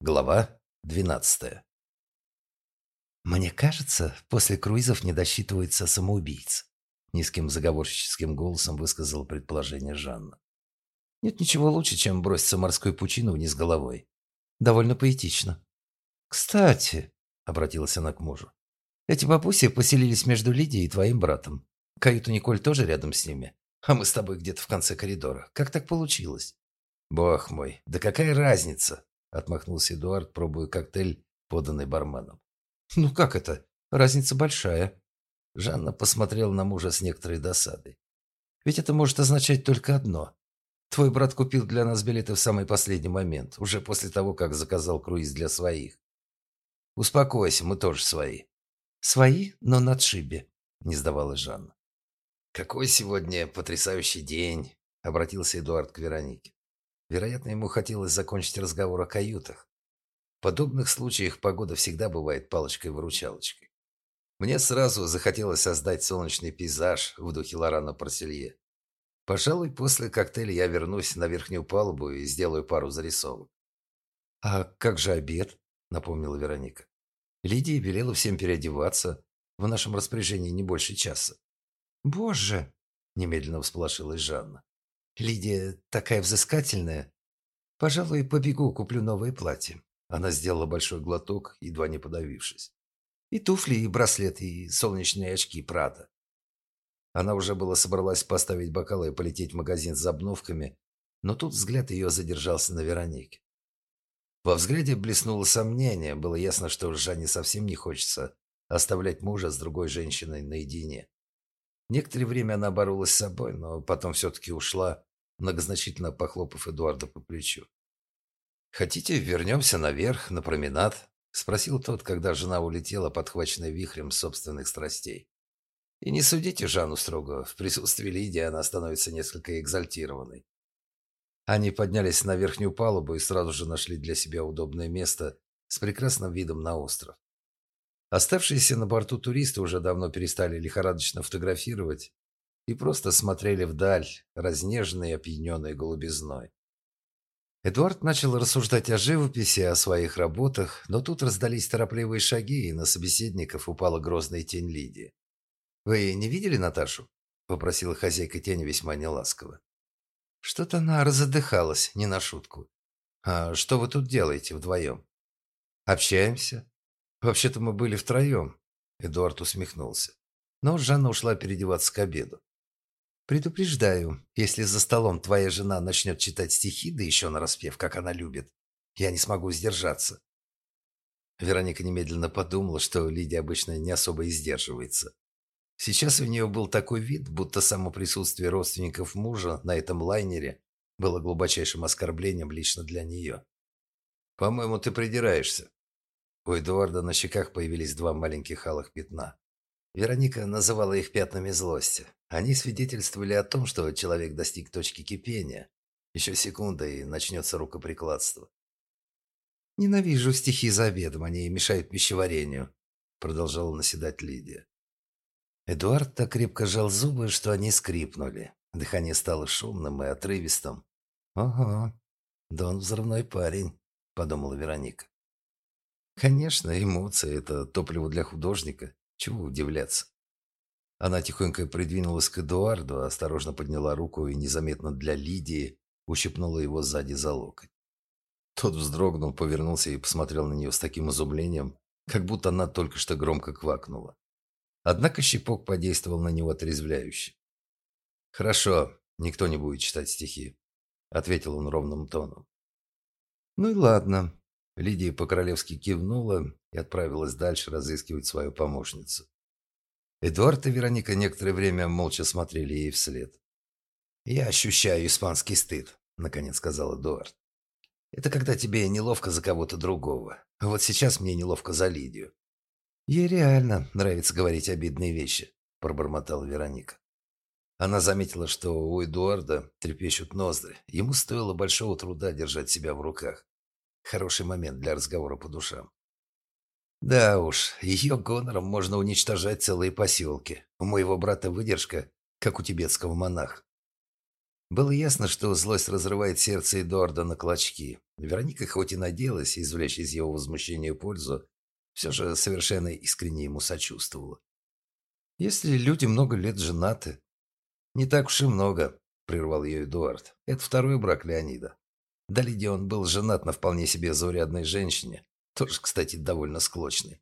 Глава 12. Мне кажется, после круизов не досчитывается самоубийц, низким заговорщическим голосом высказала предположение Жанна. Нет ничего лучше, чем броситься в морскую пучину вниз головой. Довольно поэтично. Кстати, обратилась она к мужу. Эти бабуси поселились между Лидией и твоим братом. Каюта Николь тоже рядом с ними, а мы с тобой где-то в конце коридора. Как так получилось? Бог мой, да какая разница? Отмахнулся Эдуард, пробуя коктейль, поданный барменом. «Ну как это? Разница большая». Жанна посмотрела на мужа с некоторой досадой. «Ведь это может означать только одно. Твой брат купил для нас билеты в самый последний момент, уже после того, как заказал круиз для своих. Успокойся, мы тоже свои». «Свои, но на отшибе», — не сдавалась Жанна. «Какой сегодня потрясающий день!» — обратился Эдуард к Веронике. Вероятно, ему хотелось закончить разговор о каютах. В подобных случаях погода всегда бывает палочкой-выручалочкой. Мне сразу захотелось создать солнечный пейзаж в духе Лорана Парселье. Пожалуй, после коктейля я вернусь на верхнюю палубу и сделаю пару зарисовок. «А как же обед?» — напомнила Вероника. Лидия велела всем переодеваться. В нашем распоряжении не больше часа. «Боже!» — немедленно всполошилась Жанна. Лидия такая взыскательная. Пожалуй, побегу, куплю новое платье. Она сделала большой глоток, едва не подавившись. И туфли, и браслет, и солнечные очки Прада. Она уже было собралась поставить бокалы и полететь в магазин с обновками, но тут взгляд ее задержался на Веронике. Во взгляде блеснуло сомнение, было ясно, что Жанне совсем не хочется оставлять мужа с другой женщиной наедине. Некоторое время она боролась с собой, но потом все-таки ушла, многозначительно похлопав Эдуарда по плечу. «Хотите, вернемся наверх, на променад?» – спросил тот, когда жена улетела, подхваченная вихрем собственных страстей. «И не судите Жанну строго. В присутствии Лидии она становится несколько экзальтированной». Они поднялись на верхнюю палубу и сразу же нашли для себя удобное место с прекрасным видом на остров. Оставшиеся на борту туристы уже давно перестали лихорадочно фотографировать и просто смотрели вдаль, разнеженные и опьяненные голубизной. Эдуард начал рассуждать о живописи, о своих работах, но тут раздались торопливые шаги, и на собеседников упала грозная тень Лидии. «Вы не видели Наташу?» – попросила хозяйка тени весьма неласково. Что-то она разодыхалась, не на шутку. «А что вы тут делаете вдвоем?» «Общаемся. Вообще-то мы были втроем», – Эдуард усмехнулся. Но Жанна ушла переодеваться к обеду. Предупреждаю, если за столом твоя жена начнет читать стихи, да еще нараспев, как она любит, я не смогу сдержаться. Вероника немедленно подумала, что Лидия обычно не особо и сдерживается. Сейчас у нее был такой вид, будто само присутствие родственников мужа на этом лайнере было глубочайшим оскорблением лично для нее. «По-моему, ты придираешься». У Эдуарда на щеках появились два маленьких алых пятна. Вероника называла их пятнами злости. Они свидетельствовали о том, что человек достиг точки кипения. Еще секунда, и начнется рукоприкладство. «Ненавижу стихи за обедом, они мешают пищеварению», продолжала наседать Лидия. Эдуард так крепко сжал зубы, что они скрипнули. Дыхание стало шумным и отрывистым. «Ага, да он взрывной парень», — подумала Вероника. «Конечно, эмоции — это топливо для художника. Чего удивляться? Она тихонько придвинулась к Эдуарду, осторожно подняла руку и незаметно для Лидии ущипнула его сзади за локоть. Тот вздрогнул, повернулся и посмотрел на нее с таким изумлением, как будто она только что громко квакнула. Однако щипок подействовал на него отрезвляюще. «Хорошо, никто не будет читать стихи», — ответил он ровным тоном. «Ну и ладно», Лидия по-королевски кивнула и отправилась дальше разыскивать свою помощницу. Эдуард и Вероника некоторое время молча смотрели ей вслед. «Я ощущаю испанский стыд», — наконец сказал Эдуард. «Это когда тебе неловко за кого-то другого. Вот сейчас мне неловко за Лидию». «Ей реально нравится говорить обидные вещи», — пробормотала Вероника. Она заметила, что у Эдуарда трепещут ноздри. Ему стоило большого труда держать себя в руках. Хороший момент для разговора по душам. Да уж, ее гонором можно уничтожать целые поселки. У моего брата выдержка, как у тибетского монаха. Было ясно, что злость разрывает сердце Эдуарда на клочки. Вероника хоть и надеялась извлечь из его возмущения пользу, все же совершенно искренне ему сочувствовала. «Если люди много лет женаты...» «Не так уж и много», — прервал ее Эдуард. «Это второй брак Леонида. До Лидии он был женат на вполне себе заурядной женщине, тоже, кстати, довольно склочной.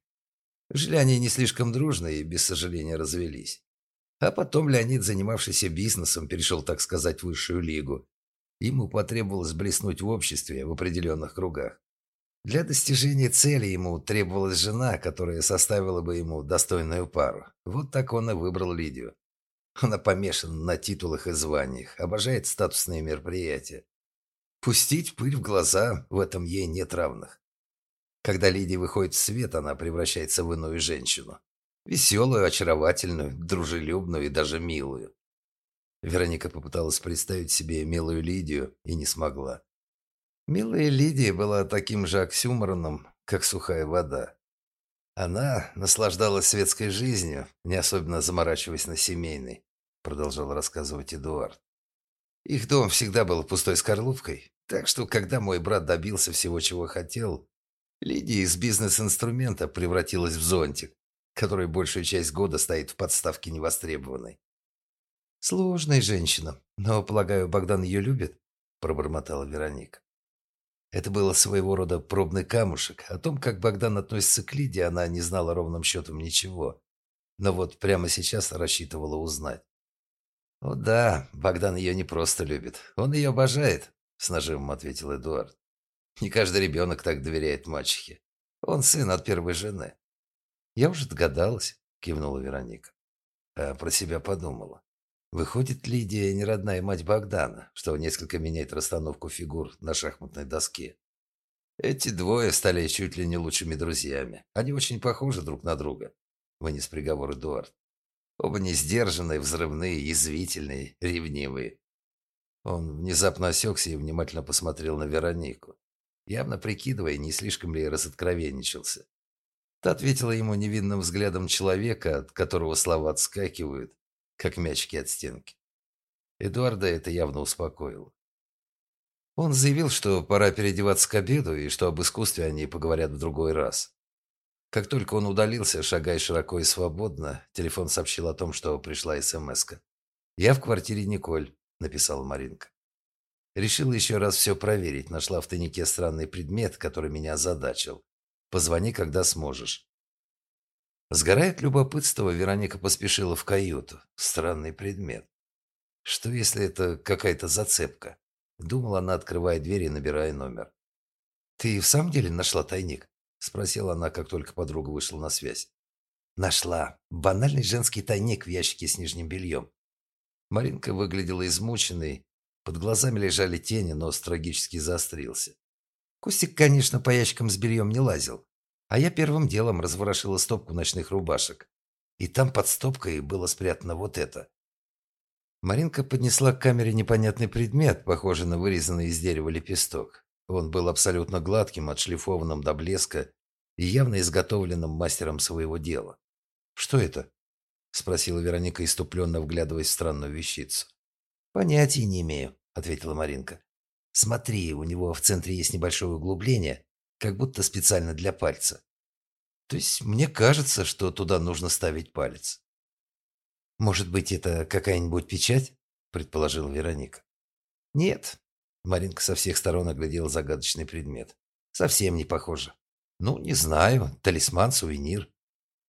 Жили они не слишком дружно и, без сожаления, развелись. А потом Леонид, занимавшийся бизнесом, перешел, так сказать, в высшую лигу. Ему потребовалось блеснуть в обществе в определенных кругах. Для достижения цели ему требовалась жена, которая составила бы ему достойную пару. Вот так он и выбрал Лидию. Она помешана на титулах и званиях, обожает статусные мероприятия. Пустить пыль в глаза в этом ей нет равных. Когда Лидия выходит в свет, она превращается в иную женщину. Веселую, очаровательную, дружелюбную и даже милую. Вероника попыталась представить себе милую Лидию и не смогла. Милая Лидия была таким же оксюмороном, как сухая вода. Она наслаждалась светской жизнью, не особенно заморачиваясь на семейной, продолжал рассказывать Эдуард. Их дом всегда был пустой скорлупкой, так что, когда мой брат добился всего, чего хотел, Лидия из бизнес-инструмента превратилась в зонтик, который большую часть года стоит в подставке невостребованной. «Сложная женщина, но, полагаю, Богдан ее любит?» – пробормотала Вероника. Это было своего рода пробный камушек. О том, как Богдан относится к Лидии, она не знала ровным счетом ничего. Но вот прямо сейчас рассчитывала узнать. «О да, Богдан ее не просто любит. Он ее обожает», – с нажимом ответил Эдуард. Не каждый ребенок так доверяет мачехе. Он сын от первой жены. Я уже догадалась, кивнула Вероника. А про себя подумала. Выходит, Лидия не родная мать Богдана, что несколько меняет расстановку фигур на шахматной доске. Эти двое стали чуть ли не лучшими друзьями. Они очень похожи друг на друга, вынес приговор Эдуард. Оба не сдержанные, взрывные, язвительные, ревнивые. Он внезапно осекся и внимательно посмотрел на Веронику явно прикидывая, не слишком ли разоткровенничался. Та ответила ему невинным взглядом человека, от которого слова отскакивают, как мячики от стенки. Эдуарда это явно успокоило. Он заявил, что пора переодеваться к обеду и что об искусстве они поговорят в другой раз. Как только он удалился, шагая широко и свободно, телефон сообщил о том, что пришла смс -ка. «Я в квартире Николь», — написала Маринка. Решила еще раз все проверить. Нашла в тайнике странный предмет, который меня озадачил. Позвони, когда сможешь. Сгорает любопытство, Вероника поспешила в каюту. Странный предмет. Что, если это какая-то зацепка? Думала она, открывая дверь и набирая номер. «Ты в самом деле нашла тайник?» Спросила она, как только подруга вышла на связь. «Нашла. Банальный женский тайник в ящике с нижним бельем». Маринка выглядела измученной, под глазами лежали тени, нос трагически заострился. Костик, конечно, по ящикам с бельем не лазил, а я первым делом разворошила стопку ночных рубашек. И там под стопкой было спрятано вот это. Маринка поднесла к камере непонятный предмет, похожий на вырезанный из дерева лепесток. Он был абсолютно гладким, отшлифованным до блеска и явно изготовленным мастером своего дела. «Что это?» – спросила Вероника, иступленно вглядываясь в странную вещицу. «Понятия не имею», — ответила Маринка. «Смотри, у него в центре есть небольшое углубление, как будто специально для пальца. То есть мне кажется, что туда нужно ставить палец». «Может быть, это какая-нибудь печать?» – предположила Вероника. «Нет». Маринка со всех сторон оглядела загадочный предмет. «Совсем не похоже. Ну, не знаю. Талисман, сувенир.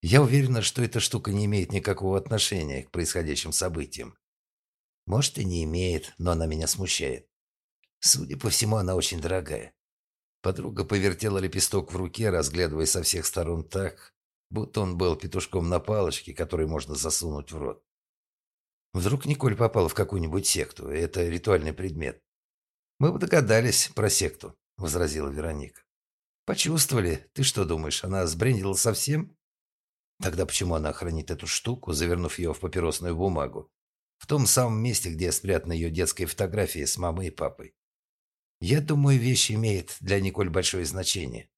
Я уверена, что эта штука не имеет никакого отношения к происходящим событиям. Может, и не имеет, но она меня смущает. Судя по всему, она очень дорогая. Подруга повертела лепесток в руке, разглядывая со всех сторон так, будто он был петушком на палочке, который можно засунуть в рот. Вдруг Николь попала в какую-нибудь секту, и это ритуальный предмет. «Мы бы догадались про секту», — возразила Вероника. «Почувствовали? Ты что думаешь, она сбрендила совсем?» «Тогда почему она хранит эту штуку, завернув ее в папиросную бумагу, в том самом месте, где спрятана ее детская фотография с мамой и папой. Я думаю, вещь имеет для Николь большое значение.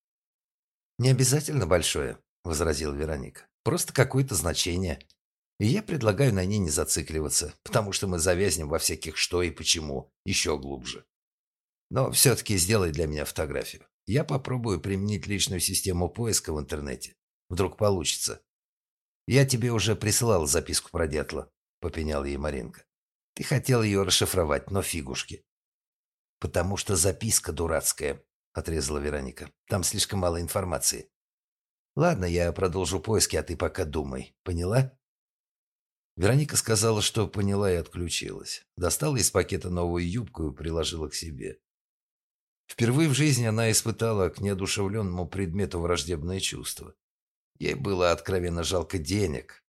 «Не обязательно большое», – возразила Вероника. «Просто какое-то значение. И я предлагаю на ней не зацикливаться, потому что мы завязнем во всяких «что» и «почему» еще глубже». Но все-таки сделай для меня фотографию. Я попробую применить личную систему поиска в интернете. Вдруг получится. Я тебе уже присылал записку про дятла, попенял ей Маринка. Ты хотел ее расшифровать, но фигушки. Потому что записка дурацкая, отрезала Вероника. Там слишком мало информации. Ладно, я продолжу поиски, а ты пока думай. Поняла? Вероника сказала, что поняла и отключилась. Достала из пакета новую юбку и приложила к себе. Впервые в жизни она испытала к неодушевленному предмету враждебное чувство. Ей было откровенно жалко денег.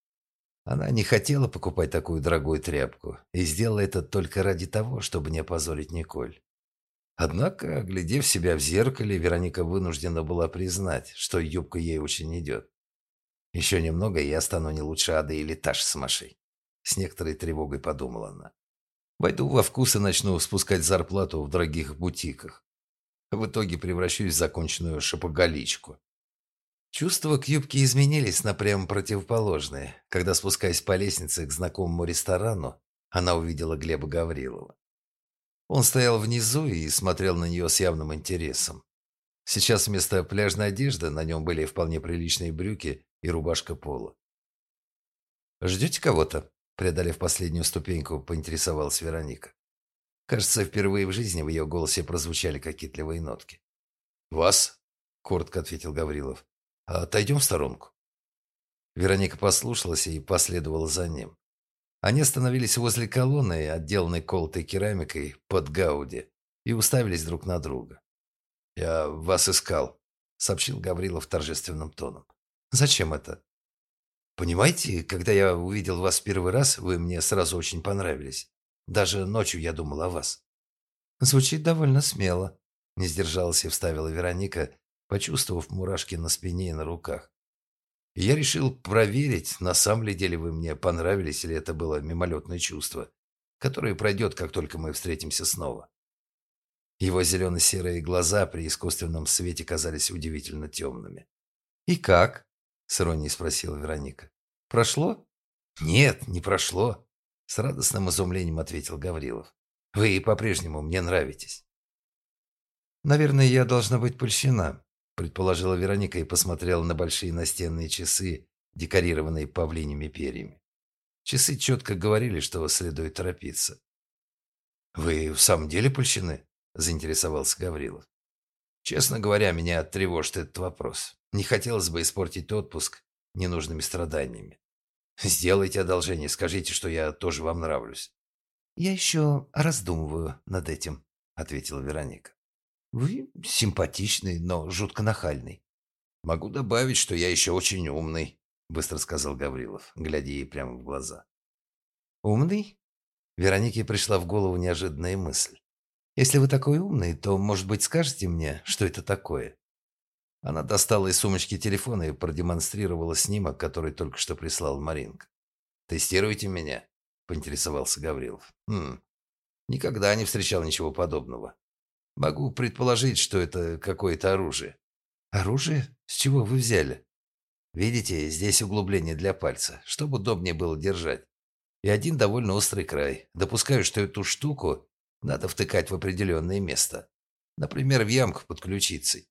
Она не хотела покупать такую дорогую тряпку и сделала это только ради того, чтобы не опозорить Николь. Однако, глядев себя в зеркале, Вероника вынуждена была признать, что юбка ей очень идет. Еще немного, и я стану не лучше Ады или Таши с Машей. С некоторой тревогой подумала она. Войду во вкус и начну спускать зарплату в дорогих бутиках. В итоге превращусь в законченную шапоголичку. Чувства к юбке изменились на прямо противоположные, когда, спускаясь по лестнице к знакомому ресторану, она увидела Глеба Гаврилова. Он стоял внизу и смотрел на нее с явным интересом. Сейчас вместо пляжной одежды на нем были вполне приличные брюки и рубашка пола. «Ждете кого-то?» Преодолев последнюю ступеньку, поинтересовалась Вероника. Кажется, впервые в жизни в ее голосе прозвучали кокетливые нотки. «Вас?» – коротко ответил Гаврилов. «Отойдем в сторонку». Вероника послушалась и последовала за ним. Они остановились возле колонны, отделанной колотой керамикой под Гауди, и уставились друг на друга. «Я вас искал», — сообщил Гаврилов торжественным тоном. «Зачем это?» «Понимаете, когда я увидел вас первый раз, вы мне сразу очень понравились. Даже ночью я думал о вас». «Звучит довольно смело», — не сдержалась и вставила Вероника, почувствовав мурашки на спине и на руках. я решил проверить, на самом ли деле вы мне понравились, или это было мимолетное чувство, которое пройдет, как только мы встретимся снова. Его зелено-серые глаза при искусственном свете казались удивительно темными. «И как?» – с иронией спросила Вероника. «Прошло?» «Нет, не прошло», – с радостным изумлением ответил Гаврилов. «Вы по-прежнему мне нравитесь». «Наверное, я должна быть польщена», предположила Вероника и посмотрела на большие настенные часы, декорированные павлиньими перьями. Часы четко говорили, что следует торопиться. «Вы в самом деле польщены?» – заинтересовался Гаврилов. «Честно говоря, меня тревожит этот вопрос. Не хотелось бы испортить отпуск ненужными страданиями. Сделайте одолжение, скажите, что я тоже вам нравлюсь». «Я еще раздумываю над этим», – ответила Вероника. Вы симпатичный, но жутко нахальный. Могу добавить, что я еще очень умный, быстро сказал Гаврилов, глядя ей прямо в глаза. Умный? Веронике пришла в голову неожиданная мысль. Если вы такой умный, то, может быть, скажете мне, что это такое? Она достала из сумочки телефон и продемонстрировала снимок, который только что прислал Маринка. «Тестируйте меня?» – поинтересовался Гаврилов. «Хм, никогда не встречал ничего подобного. Могу предположить, что это какое-то оружие. Оружие? С чего вы взяли? Видите, здесь углубление для пальца, чтобы удобнее было держать. И один довольно острый край. Допускаю, что эту штуку надо втыкать в определенное место. Например, в ямку под ключицей.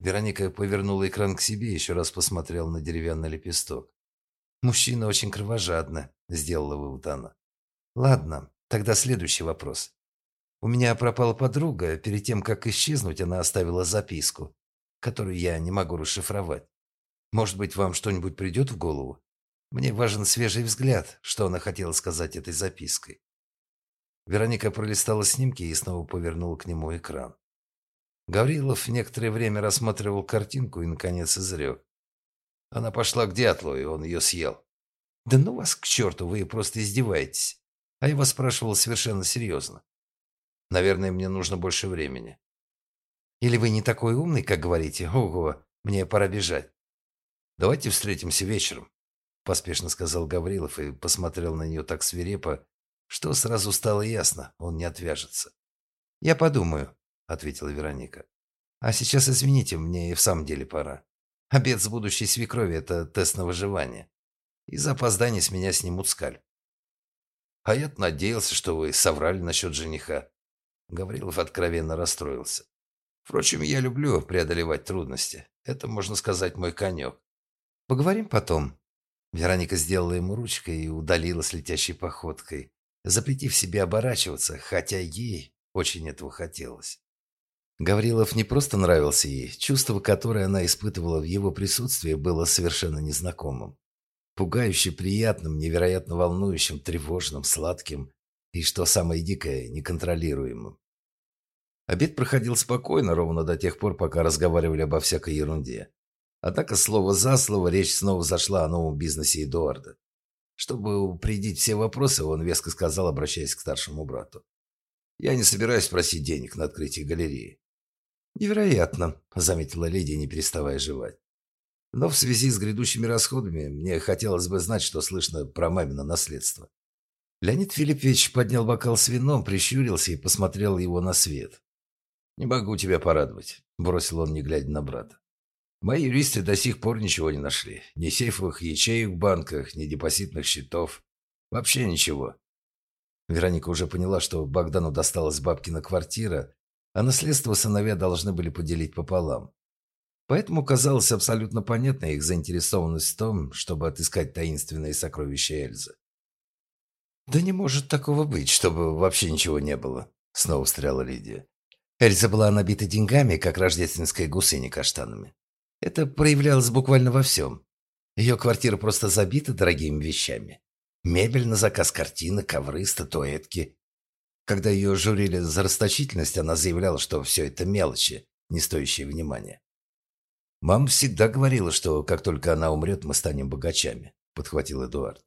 Вероника повернула экран к себе и еще раз посмотрела на деревянный лепесток. «Мужчина очень кровожадно», — сделала вывод она. «Ладно, тогда следующий вопрос. У меня пропала подруга, перед тем, как исчезнуть, она оставила записку, которую я не могу расшифровать. Может быть, вам что-нибудь придет в голову? Мне важен свежий взгляд, что она хотела сказать этой запиской. Вероника пролистала снимки и снова повернула к нему экран. Гаврилов некоторое время рассматривал картинку и, наконец, изрек. Она пошла к дятлу, и он ее съел. «Да ну вас к черту, вы просто издеваетесь. А я вас спрашивал совершенно серьезно. Наверное, мне нужно больше времени. Или вы не такой умный, как говорите? Ого, мне пора бежать. Давайте встретимся вечером, поспешно сказал Гаврилов и посмотрел на нее так свирепо, что сразу стало ясно, он не отвяжется. Я подумаю, ответила Вероника. А сейчас извините, мне и в самом деле пора. Обед с будущей свекрови – это тест на выживание. Из-за опозданий с меня снимут скальп. А я надеялся, что вы соврали насчет жениха. Гаврилов откровенно расстроился. Впрочем, я люблю преодолевать трудности. Это, можно сказать, мой конек. Поговорим потом. Вероника сделала ему ручкой и удалилась летящей походкой, запретив себе оборачиваться, хотя ей очень этого хотелось. Гаврилов не просто нравился ей, чувство, которое она испытывала в его присутствии, было совершенно незнакомым. Пугающе приятным, невероятно волнующим, тревожным, сладким и, что самое дикое, неконтролируемым. Обед проходил спокойно, ровно до тех пор, пока разговаривали обо всякой ерунде. Однако слово за слово речь снова зашла о новом бизнесе Эдуарда. Чтобы упредить все вопросы, он веско сказал, обращаясь к старшему брату. «Я не собираюсь просить денег на открытие галереи. «Невероятно», — заметила леди, не переставая жевать. «Но в связи с грядущими расходами мне хотелось бы знать, что слышно про мамино наследство». Леонид Филиппович поднял бокал с вином, прищурился и посмотрел его на свет. «Не могу тебя порадовать», — бросил он, не глядя на брата. «Мои юристы до сих пор ничего не нашли. Ни сейфовых ячеек в банках, ни депозитных счетов. Вообще ничего». Вероника уже поняла, что Богдану досталась бабкина квартира, а наследство сыновья должны были поделить пополам. Поэтому казалось абсолютно понятной их заинтересованность в том, чтобы отыскать таинственные сокровища Эльзы. «Да не может такого быть, чтобы вообще ничего не было», — снова встряла Лидия. Эльза была набита деньгами, как рождественская гусыня каштанами. Это проявлялось буквально во всем. Ее квартира просто забита дорогими вещами. Мебель на заказ, картины, ковры, статуэтки. Когда ее журили за расточительность, она заявляла, что все это мелочи, не стоящие внимания. «Мама всегда говорила, что как только она умрет, мы станем богачами», – подхватил Эдуард.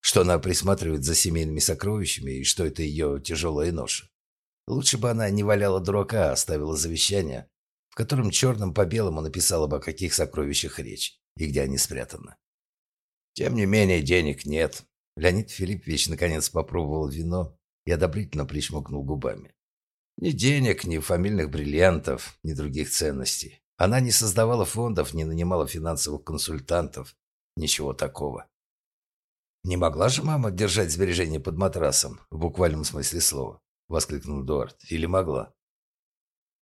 «Что она присматривает за семейными сокровищами и что это ее тяжелая ноша. Лучше бы она не валяла дурака, а оставила завещание, в котором черным по белому написала бы, о каких сокровищах речь и где они спрятаны. Тем не менее, денег нет. Леонид Филиппович наконец попробовал вино и одобрительно причмокнул губами. Ни денег, ни фамильных бриллиантов, ни других ценностей. Она не создавала фондов, не нанимала финансовых консультантов. Ничего такого. «Не могла же мама держать сбережения под матрасом, в буквальном смысле слова?» – воскликнул Эдуард. «Или могла?»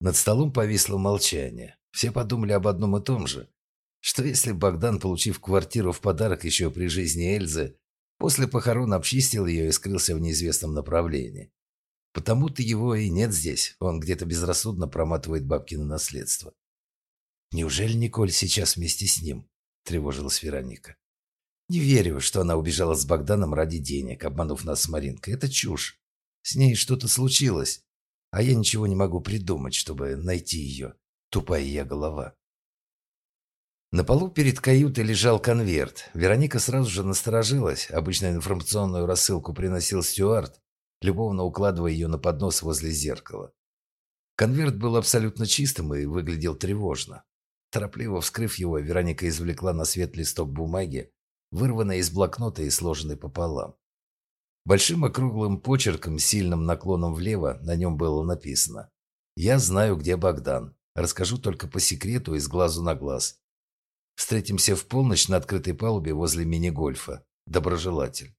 Над столом повисло молчание. Все подумали об одном и том же. Что если Богдан, получив квартиру в подарок еще при жизни Эльзы, После похорон обчистил ее и скрылся в неизвестном направлении. Потому-то его и нет здесь. Он где-то безрассудно проматывает бабкино наследство. «Неужели Николь сейчас вместе с ним?» – тревожилась Вероника. «Не верю, что она убежала с Богданом ради денег, обманув нас с Маринкой. Это чушь. С ней что-то случилось, а я ничего не могу придумать, чтобы найти ее. Тупая я голова». На полу перед каютой лежал конверт. Вероника сразу же насторожилась. Обычно информационную рассылку приносил Стюарт, любовно укладывая ее на поднос возле зеркала. Конверт был абсолютно чистым и выглядел тревожно. Торопливо вскрыв его, Вероника извлекла на свет листок бумаги, вырванный из блокнота и сложенный пополам. Большим округлым почерком сильным наклоном влево на нем было написано «Я знаю, где Богдан. Расскажу только по секрету и с глазу на глаз. Встретимся в полночь на открытой палубе возле мини-гольфа. Доброжелатель.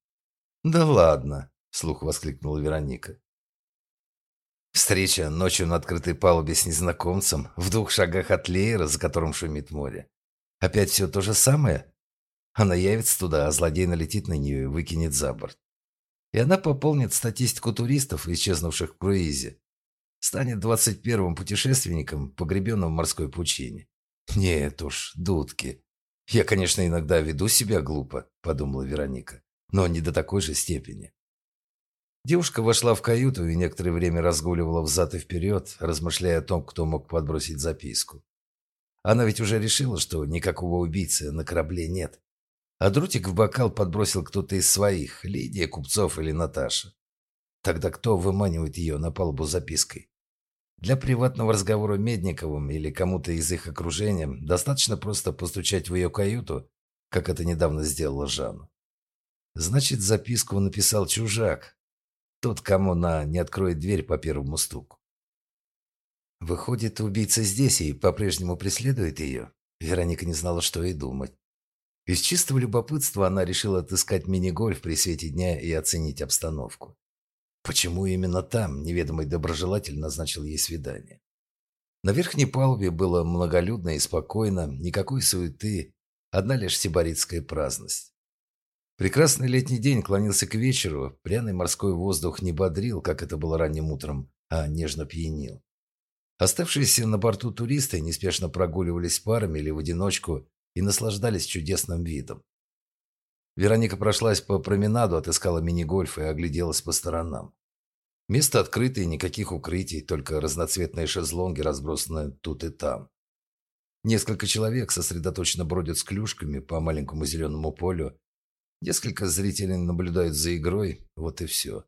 Да ладно, вслух воскликнула Вероника. Встреча ночью на открытой палубе с незнакомцем в двух шагах от леера, за которым шумит море. Опять все то же самое? Она явится туда, а злодей налетит на нее и выкинет за борт. И она пополнит статистику туристов, исчезнувших в круизе. Станет двадцать первым путешественником, погребенным в морской пучине. «Нет уж, дудки. Я, конечно, иногда веду себя глупо», – подумала Вероника, «но не до такой же степени». Девушка вошла в каюту и некоторое время разгуливала взад и вперед, размышляя о том, кто мог подбросить записку. Она ведь уже решила, что никакого убийцы на корабле нет. А дротик в бокал подбросил кто-то из своих, Лидия, Купцов или Наташа. Тогда кто выманивает ее на палубу запиской? Для приватного разговора Медниковым или кому-то из их окружения достаточно просто постучать в ее каюту, как это недавно сделала Жанна. Значит, записку написал чужак, тот, кому она не откроет дверь по первому стуку. Выходит, убийца здесь и по-прежнему преследует ее. Вероника не знала, что и думать. Из чистого любопытства она решила отыскать мини-гольф при свете дня и оценить обстановку. Почему именно там неведомый доброжелатель назначил ей свидание? На верхней палубе было многолюдно и спокойно, никакой суеты, одна лишь сибаритская праздность. Прекрасный летний день клонился к вечеру, пряный морской воздух не бодрил, как это было ранним утром, а нежно пьянил. Оставшиеся на борту туристы неспешно прогуливались парами или в одиночку и наслаждались чудесным видом. Вероника прошлась по променаду, отыскала мини-гольф и огляделась по сторонам. Место открытое, никаких укрытий, только разноцветные шезлонги разбросаны тут и там. Несколько человек сосредоточенно бродят с клюшками по маленькому зеленому полю. Несколько зрителей наблюдают за игрой, вот и все.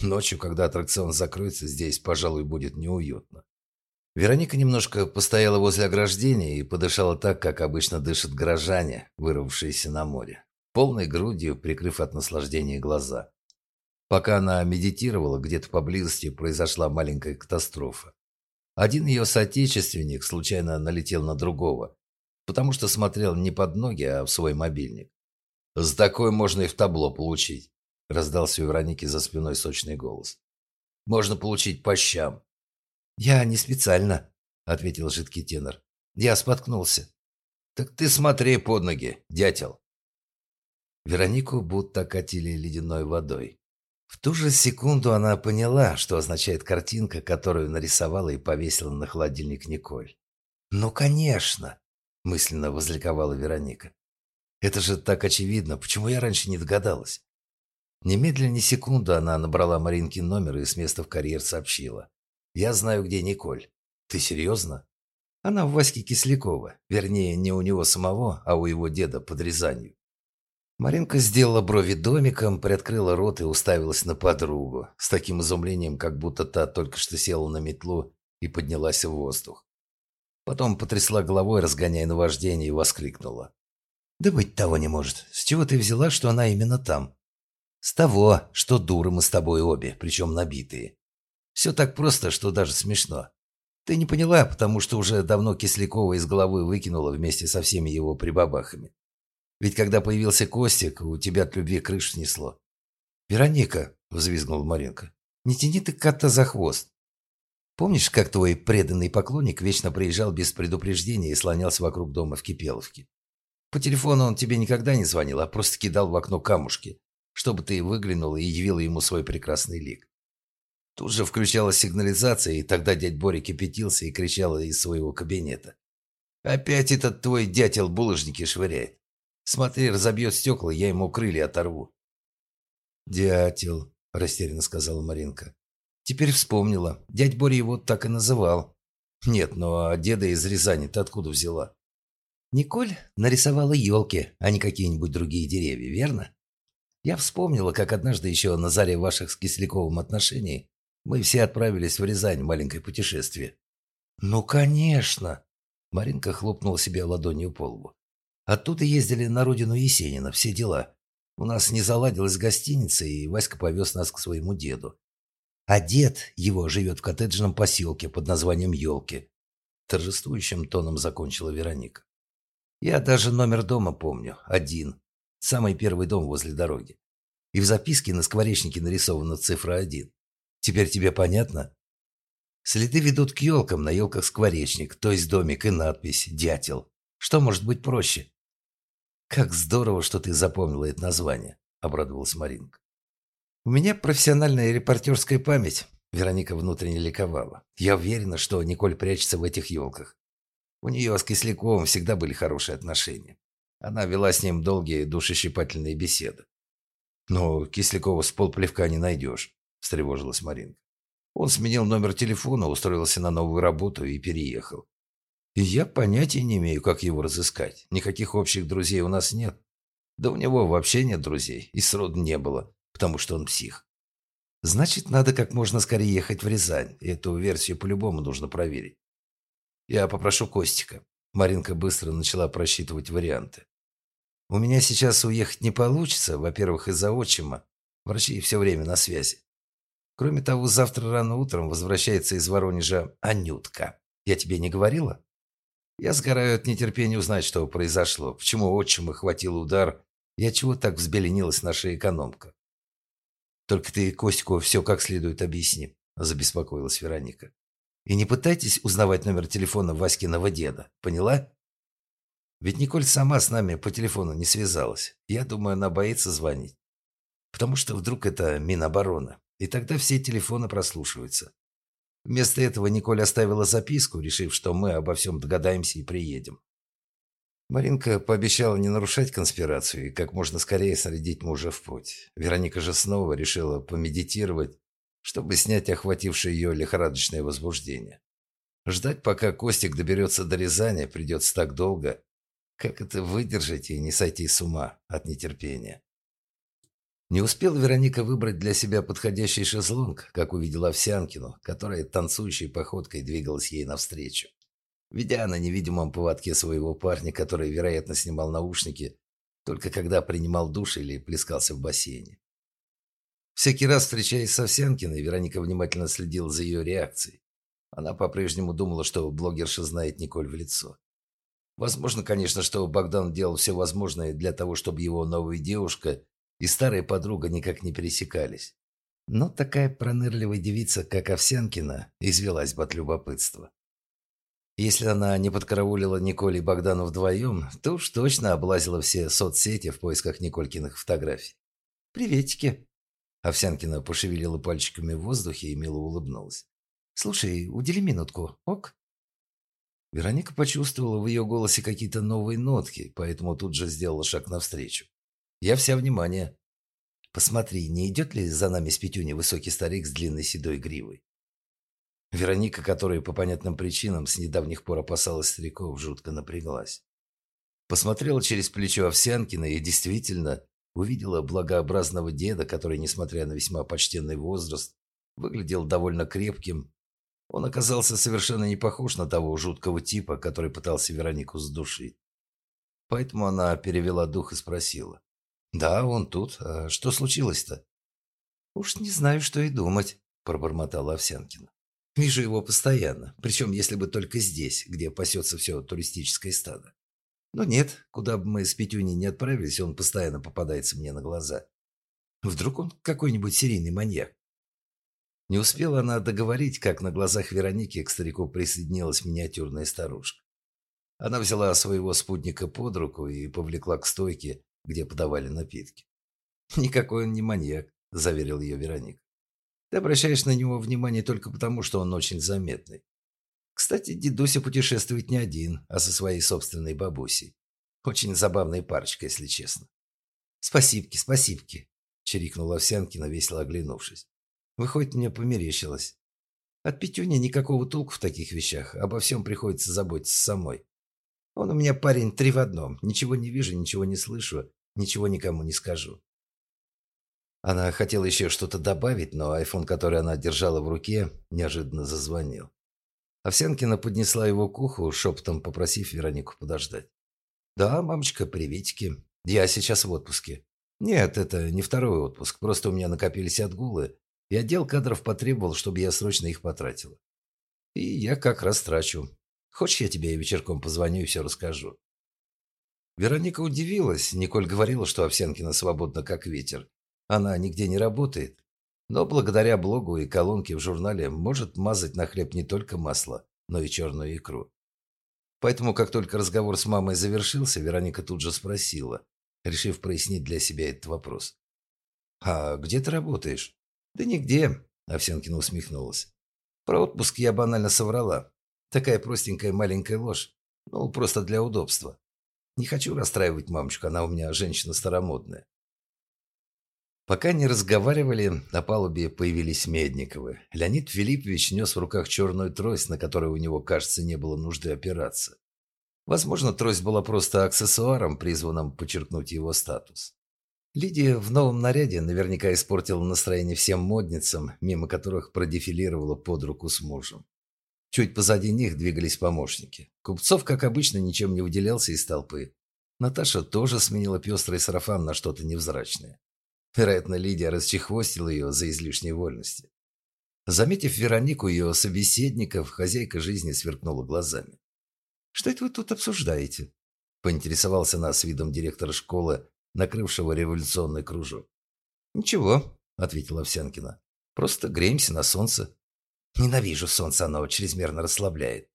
Ночью, когда аттракцион закроется, здесь, пожалуй, будет неуютно. Вероника немножко постояла возле ограждения и подышала так, как обычно дышат горожане, вырвавшиеся на море полной грудью, прикрыв от наслаждения глаза. Пока она медитировала, где-то поблизости произошла маленькая катастрофа. Один ее соотечественник случайно налетел на другого, потому что смотрел не под ноги, а в свой мобильник. «За такой можно и в табло получить», – раздался у Вероники за спиной сочный голос. «Можно получить по щам». «Я не специально», – ответил жидкий тенор. «Я споткнулся». «Так ты смотри под ноги, дятел». Веронику будто катили ледяной водой. В ту же секунду она поняла, что означает картинка, которую нарисовала и повесила на холодильник Николь. «Ну, конечно!» – мысленно возликовала Вероника. «Это же так очевидно. Почему я раньше не догадалась?» Немедленно ни секунду она набрала Маринкин номер и с места в карьер сообщила. «Я знаю, где Николь. Ты серьезно?» Она в Ваське Кислякова. Вернее, не у него самого, а у его деда под Рязанью. Маринка сделала брови домиком, приоткрыла рот и уставилась на подругу, с таким изумлением, как будто та только что села на метлу и поднялась в воздух. Потом потрясла головой, разгоняя наваждение, и воскликнула. «Да быть того не может. С чего ты взяла, что она именно там?» «С того, что дуры мы с тобой обе, причем набитые. Все так просто, что даже смешно. Ты не поняла, потому что уже давно Кислякова из головы выкинула вместе со всеми его прибабахами. Ведь когда появился Костик, у тебя от любви крышу снесло. «Вероника», — взвизгнула Маринка, — «не тяни ты кота за хвост. Помнишь, как твой преданный поклонник вечно приезжал без предупреждения и слонялся вокруг дома в Кипеловке? По телефону он тебе никогда не звонил, а просто кидал в окно камушки, чтобы ты выглянула и явила ему свой прекрасный лик. Тут же включалась сигнализация, и тогда дядь Боря кипятился и кричал из своего кабинета. «Опять этот твой дятел булыжники швыряет. Смотри, разобьет стекла, я ему крылья оторву. «Дятел», – растерянно сказала Маринка. «Теперь вспомнила. Дядь Боря его так и называл». «Нет, а деда из Рязани ты откуда взяла?» «Николь нарисовала елки, а не какие-нибудь другие деревья, верно?» Я вспомнила, как однажды еще на заре ваших с Кисляковым отношений мы все отправились в Рязань в маленькое путешествие. «Ну, конечно!» Маринка хлопнула себе ладонью по лбу. Оттуда ездили на родину Есенина, все дела. У нас не заладилась гостиница, и Васька повез нас к своему деду. А дед его живет в коттеджном поселке под названием «Елки». Торжествующим тоном закончила Вероника. Я даже номер дома помню. Один. Самый первый дом возле дороги. И в записке на скворечнике нарисована цифра один. Теперь тебе понятно? Следы ведут к елкам, на елках скворечник, то есть домик и надпись «Дятел». Что может быть проще? «Как здорово, что ты запомнила это название», – обрадовалась Маринка. «У меня профессиональная репортерская память», – Вероника внутренне ликовала. «Я уверена, что Николь прячется в этих елках. У нее с Кисляковым всегда были хорошие отношения. Она вела с ним долгие душещипательные беседы. «Но Кислякова с полплевка не найдешь», – встревожилась Маринка. Он сменил номер телефона, устроился на новую работу и переехал. Я понятия не имею, как его разыскать. Никаких общих друзей у нас нет. Да у него вообще нет друзей, и сроду не было, потому что он псих. Значит, надо как можно скорее ехать в Рязань, и эту версию по-любому нужно проверить. Я попрошу Костика. Маринка быстро начала просчитывать варианты. У меня сейчас уехать не получится, во-первых, из-за отчима. Врачи все время на связи. Кроме того, завтра рано утром возвращается из Воронежа Анютка. Я тебе не говорила? Я сгораю от нетерпения узнать, что произошло, почему отчима хватил удар и отчего так взбеленилась наша экономка. Только ты Костику все как следует объясни», – забеспокоилась Вероника. «И не пытайтесь узнавать номер телефона Васькиного деда, поняла?» Ведь Николь сама с нами по телефону не связалась. Я думаю, она боится звонить. Потому что вдруг это Минобороны. И тогда все телефоны прослушиваются. Вместо этого Николь оставила записку, решив, что мы обо всем догадаемся и приедем. Маринка пообещала не нарушать конспирацию и как можно скорее снарядить мужа в путь. Вероника же снова решила помедитировать, чтобы снять охватившее ее лихорадочное возбуждение. Ждать, пока Костик доберется до Рязани, придется так долго. Как это выдержать и не сойти с ума от нетерпения? Не успел Вероника выбрать для себя подходящий шезлонг, как увидела Овсянкину, которая танцующей походкой двигалась ей навстречу. Ведя на невидимом поводке своего парня, который, вероятно, снимал наушники, только когда принимал душ или плескался в бассейне. Всякий раз, встречаясь с Овсянкиной, Вероника внимательно следила за ее реакцией. Она по-прежнему думала, что блогерша знает Николь в лицо. Возможно, конечно, что Богдан делал все возможное для того, чтобы его новая девушка и старая подруга никак не пересекались. Но такая пронырливая девица, как Овсянкина, извелась бы от любопытства. Если она не подкараулила Николь и Богдану вдвоем, то уж точно облазила все соцсети в поисках Николькиных фотографий. «Приветики!» Овсянкина пошевелила пальчиками в воздухе и мило улыбнулась. «Слушай, удели минутку, ок?» Вероника почувствовала в ее голосе какие-то новые нотки, поэтому тут же сделала шаг навстречу. «Я вся внимание». «Посмотри, не идет ли за нами с Петюней высокий старик с длинной седой гривой?» Вероника, которая по понятным причинам с недавних пор опасалась стариков, жутко напряглась. Посмотрела через плечо Овсянкина и действительно увидела благообразного деда, который, несмотря на весьма почтенный возраст, выглядел довольно крепким. Он оказался совершенно не похож на того жуткого типа, который пытался Веронику сдушить. Поэтому она перевела дух и спросила. «Да, он тут. А что случилось-то?» «Уж не знаю, что и думать», – пробормотала Овсянкина. Вижу его постоянно, причем если бы только здесь, где пасется все туристическое стадо. Но нет, куда бы мы с Петюней не отправились, он постоянно попадается мне на глаза. Вдруг он какой-нибудь серийный маньяк? Не успела она договорить, как на глазах Вероники к старику присоединилась миниатюрная старушка. Она взяла своего спутника под руку и повлекла к стойке, где подавали напитки. «Никакой он не маньяк», – заверил ее Вероника. Ты обращаешь на него внимание только потому, что он очень заметный. Кстати, дедуся путешествует не один, а со своей собственной бабусей. Очень забавная парочка, если честно. «Спасибки, спасибки», — чирикнула Овсянкина, весело оглянувшись. «Выходит, мне померещилось. От Петюни никакого толку в таких вещах, обо всем приходится заботиться самой. Он у меня парень три в одном, ничего не вижу, ничего не слышу, ничего никому не скажу. Она хотела еще что-то добавить, но айфон, который она держала в руке, неожиданно зазвонил. Овсянкина поднесла его к уху, шепотом попросив Веронику подождать. «Да, мамочка, приветики. Я сейчас в отпуске». «Нет, это не второй отпуск, просто у меня накопились отгулы, и отдел кадров потребовал, чтобы я срочно их потратила. И я как раз трачу. Хочешь, я тебе вечерком позвоню и все расскажу?» Вероника удивилась. Николь говорила, что Овсянкина свободна как ветер. Она нигде не работает, но благодаря блогу и колонке в журнале может мазать на хлеб не только масло, но и черную икру. Поэтому, как только разговор с мамой завершился, Вероника тут же спросила, решив прояснить для себя этот вопрос. «А где ты работаешь?» «Да нигде», — Овсянкина усмехнулась. «Про отпуск я банально соврала. Такая простенькая маленькая ложь. Ну, просто для удобства. Не хочу расстраивать мамочку, она у меня женщина старомодная. Пока не разговаривали, на палубе появились Медниковы. Леонид Филиппович нес в руках черную трость, на которой у него, кажется, не было нужды опираться. Возможно, трость была просто аксессуаром, призванным подчеркнуть его статус. Лидия в новом наряде наверняка испортила настроение всем модницам, мимо которых продефилировала под руку с мужем. Чуть позади них двигались помощники. Купцов, как обычно, ничем не уделялся из толпы. Наташа тоже сменила пестрый сарафан на что-то невзрачное. Вероятно, Лидия расчехвостила ее за излишней вольности. Заметив Веронику, ее собеседников, хозяйка жизни сверкнула глазами. «Что это вы тут обсуждаете?» Поинтересовался она с видом директора школы, накрывшего революционный кружок. «Ничего», – ответила Овсянкина. «Просто греемся на солнце». «Ненавижу солнце, оно чрезмерно расслабляет».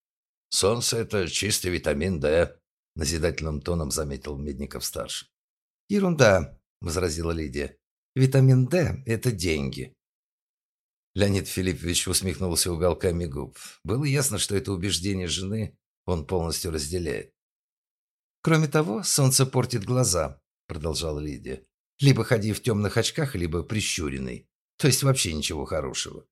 «Солнце – это чистый витамин D», – назидательным тоном заметил Медников-старший. «Ерунда», – возразила Лидия. «Витамин D – это деньги». Леонид Филиппович усмехнулся уголками губ. Было ясно, что это убеждение жены он полностью разделяет. «Кроме того, солнце портит глаза», – продолжала Лидия. «Либо ходи в темных очках, либо прищуренный. То есть вообще ничего хорошего.